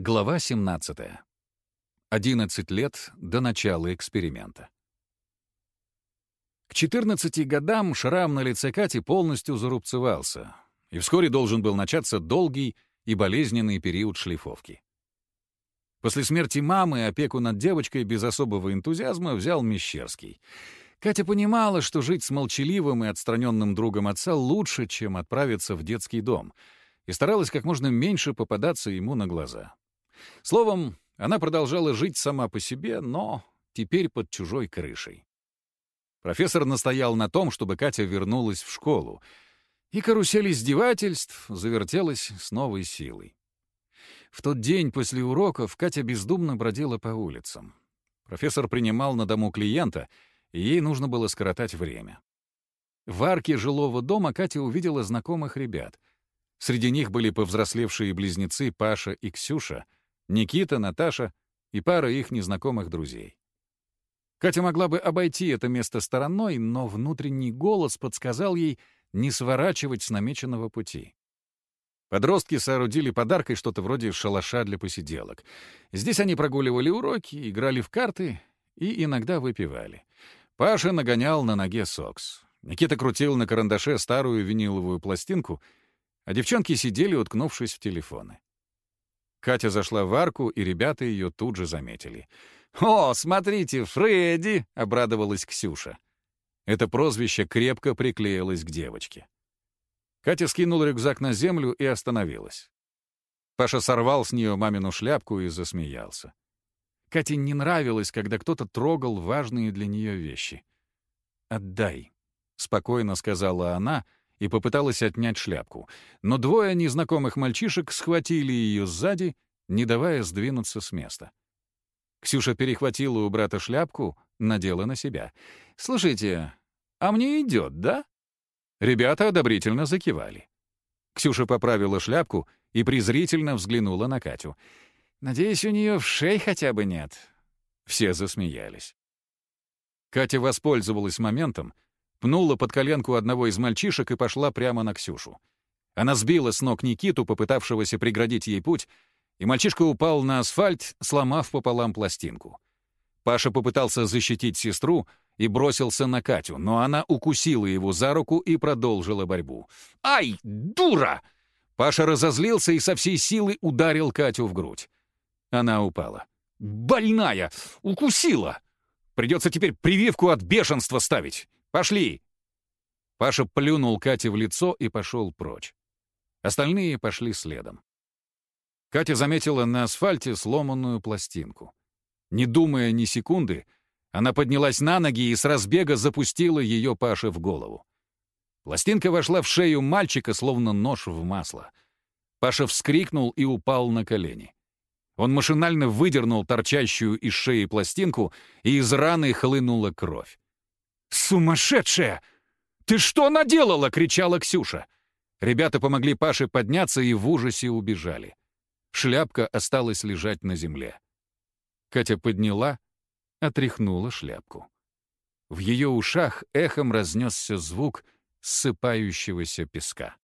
Глава 17. 11 лет до начала эксперимента. К 14 годам шрам на лице Кати полностью зарубцевался, и вскоре должен был начаться долгий и болезненный период шлифовки. После смерти мамы опеку над девочкой без особого энтузиазма взял Мещерский. Катя понимала, что жить с молчаливым и отстраненным другом отца лучше, чем отправиться в детский дом, и старалась как можно меньше попадаться ему на глаза. Словом, она продолжала жить сама по себе, но теперь под чужой крышей. Профессор настоял на том, чтобы Катя вернулась в школу, и карусель издевательств завертелась с новой силой. В тот день после уроков Катя бездумно бродила по улицам. Профессор принимал на дому клиента, и ей нужно было скоротать время. В арке жилого дома Катя увидела знакомых ребят. Среди них были повзрослевшие близнецы Паша и Ксюша — Никита, Наташа и пара их незнакомых друзей. Катя могла бы обойти это место стороной, но внутренний голос подсказал ей не сворачивать с намеченного пути. Подростки соорудили подаркой что-то вроде шалаша для посиделок. Здесь они прогуливали уроки, играли в карты и иногда выпивали. Паша нагонял на ноге сокс. Никита крутил на карандаше старую виниловую пластинку, а девчонки сидели, уткнувшись в телефоны. Катя зашла в арку, и ребята ее тут же заметили. «О, смотрите, Фредди!» — обрадовалась Ксюша. Это прозвище крепко приклеилось к девочке. Катя скинула рюкзак на землю и остановилась. Паша сорвал с нее мамину шляпку и засмеялся. Кате не нравилось, когда кто-то трогал важные для нее вещи. «Отдай», — спокойно сказала она, — и попыталась отнять шляпку, но двое незнакомых мальчишек схватили ее сзади, не давая сдвинуться с места. Ксюша перехватила у брата шляпку, надела на себя. «Слушайте, а мне идет, да?» Ребята одобрительно закивали. Ксюша поправила шляпку и презрительно взглянула на Катю. «Надеюсь, у нее в шее хотя бы нет». Все засмеялись. Катя воспользовалась моментом, пнула под коленку одного из мальчишек и пошла прямо на Ксюшу. Она сбила с ног Никиту, попытавшегося преградить ей путь, и мальчишка упал на асфальт, сломав пополам пластинку. Паша попытался защитить сестру и бросился на Катю, но она укусила его за руку и продолжила борьбу. «Ай, дура!» Паша разозлился и со всей силы ударил Катю в грудь. Она упала. «Больная! Укусила! Придется теперь прививку от бешенства ставить! Пошли!» Паша плюнул Кате в лицо и пошел прочь. Остальные пошли следом. Катя заметила на асфальте сломанную пластинку. Не думая ни секунды, она поднялась на ноги и с разбега запустила ее Паше в голову. Пластинка вошла в шею мальчика, словно нож в масло. Паша вскрикнул и упал на колени. Он машинально выдернул торчащую из шеи пластинку, и из раны хлынула кровь. «Сумасшедшая! Ты что наделала?» — кричала Ксюша. Ребята помогли Паше подняться и в ужасе убежали. Шляпка осталась лежать на земле. Катя подняла, отряхнула шляпку. В ее ушах эхом разнесся звук ссыпающегося песка.